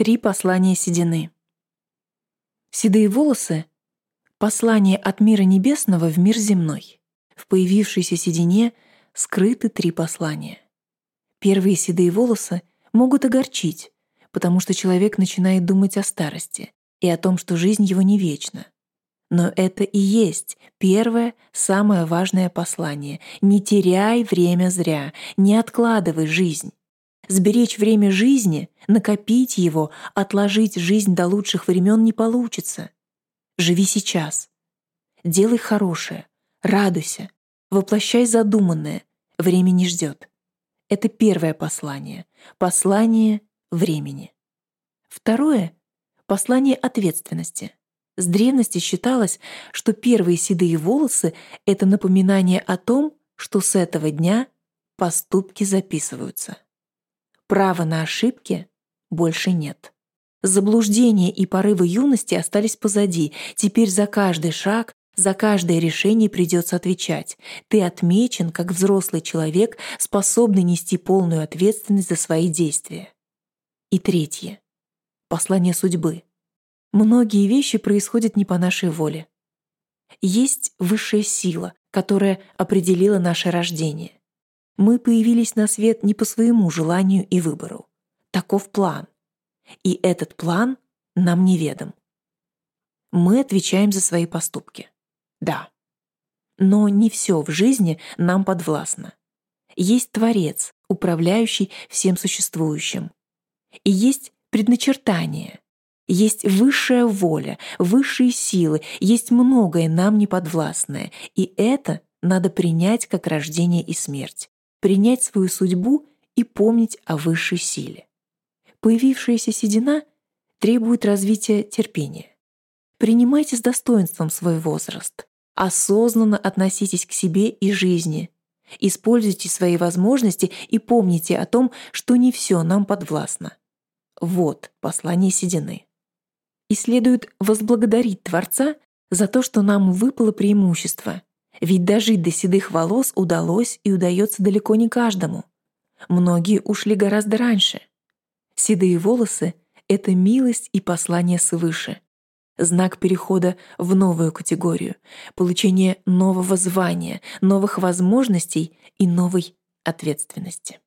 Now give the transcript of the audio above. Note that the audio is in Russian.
Три послания седины. Седые волосы — послание от мира небесного в мир земной. В появившейся седине скрыты три послания. Первые седые волосы могут огорчить, потому что человек начинает думать о старости и о том, что жизнь его не вечна. Но это и есть первое, самое важное послание. Не теряй время зря, не откладывай жизнь. Сберечь время жизни, накопить его, отложить жизнь до лучших времен не получится. Живи сейчас. Делай хорошее, радуйся, воплощай задуманное. Время не ждет. Это первое послание. Послание времени. Второе — послание ответственности. С древности считалось, что первые седые волосы — это напоминание о том, что с этого дня поступки записываются. Права на ошибки больше нет. Заблуждения и порывы юности остались позади. Теперь за каждый шаг, за каждое решение придется отвечать. Ты отмечен как взрослый человек, способный нести полную ответственность за свои действия. И третье. Послание судьбы. Многие вещи происходят не по нашей воле. Есть высшая сила, которая определила наше рождение. Мы появились на свет не по своему желанию и выбору. Таков план. И этот план нам неведом. Мы отвечаем за свои поступки. Да. Но не все в жизни нам подвластно. Есть Творец, управляющий всем существующим. И есть предначертание, есть высшая воля, высшие силы, есть многое нам неподвластное, и это надо принять как рождение и смерть, принять свою судьбу и помнить о высшей силе. Появившаяся седина требует развития терпения. Принимайте с достоинством свой возраст, осознанно относитесь к себе и жизни, используйте свои возможности и помните о том, что не все нам подвластно. Вот послание седины и следует возблагодарить Творца за то, что нам выпало преимущество. Ведь дожить до седых волос удалось и удается далеко не каждому. Многие ушли гораздо раньше. Седые волосы — это милость и послание свыше. Знак перехода в новую категорию, получение нового звания, новых возможностей и новой ответственности.